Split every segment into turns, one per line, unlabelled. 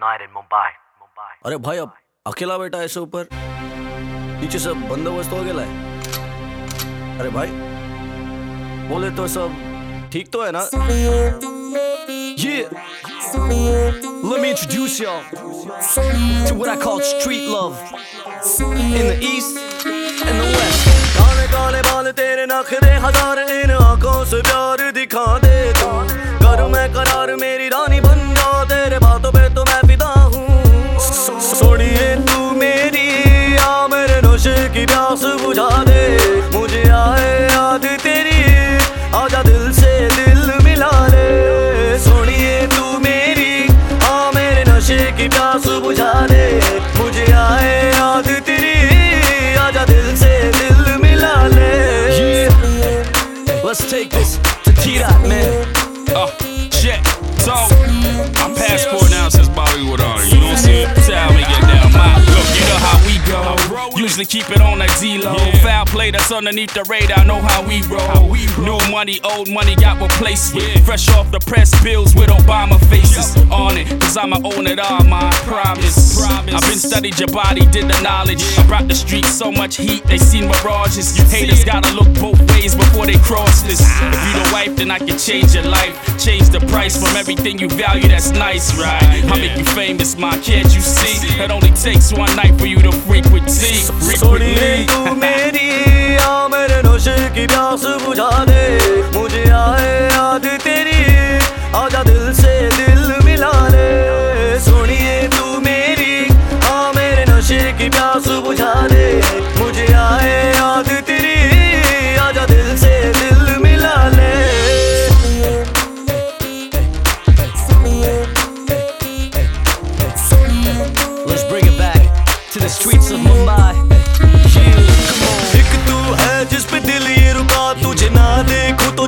night in Mumbai. Mumbai.
अरे भाई, अब अकेला बैठा ऐसे ऊपर। नीचे सब बंदोबस्त हो गया है। अरे भाई, बोले तो सब ठीक तो है ना? Yeah Let me introduce y'all to what I call street love in the east and the west. काले काले बाल तेरे नखरे हज़ार इन आँखों से प्यार दिखा दे तू। कर मैं करार मेरी रानी बन तेरे बातों पे तो मैं फिदा हूँ। सोनिए तू मेरी आ मेरे नशे की प्यास बुझा दे। मुझे आए याद तेरी आजा दिल से दिल मिला ले सोनिए तू मेरी आ मेरे नशे की प्यास बुझा दे। मुझे आए याद तेरी आजा दिल से दिल मिला ले Let's take this to T-Dot, man.
So, my passport now says Bollywood on it. You don't see it. Tell me get down my look. You know how we go. Usually keep it on that Z-Lo play that's underneath the radar. Know how we roll. New money, old money got replaced with. Fresh off the press bills with Obama faces on it. Cause I'ma own it all, my promise. I've been studied your body, did the knowledge. I brought the streets so much heat, they seen mirages. Haters gotta look both ways before they cross this. If you the wife, then I can change your life. Change the price from everything you value, that's nice, right? I make you famous, my can't you see? It only takes one night for you to frequency.
many. की प्यास बुझा दे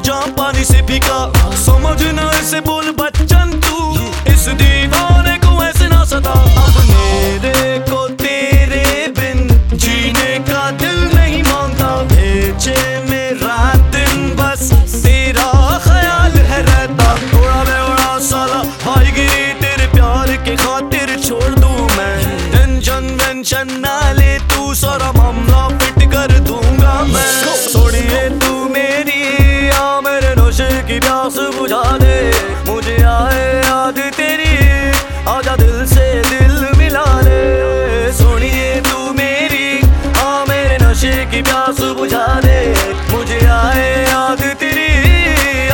जाम पानी से भीगा। समझ ना इसे बोल बच्चन तू। इस दीवाने को ऐसे ना सता। अब मेरे को तेरे बिन जीने का दिल नहीं माँगता भेजे मेरा दिन, बस तेरा ख्याल है रहता। थोड़ा बेवड़ा साला भाई गिरी तेरे प्यार के खातिर छोड़ दूँ मैं। टेंशन वेंशन ना ले बुझा दे मुझे आए याद तेरी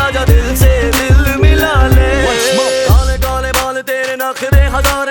आजा दिल से दिल मिला ले। काले काले बाल तेरे नखरे हज़ार